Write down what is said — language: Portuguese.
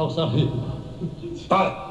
ao Sarri. Para!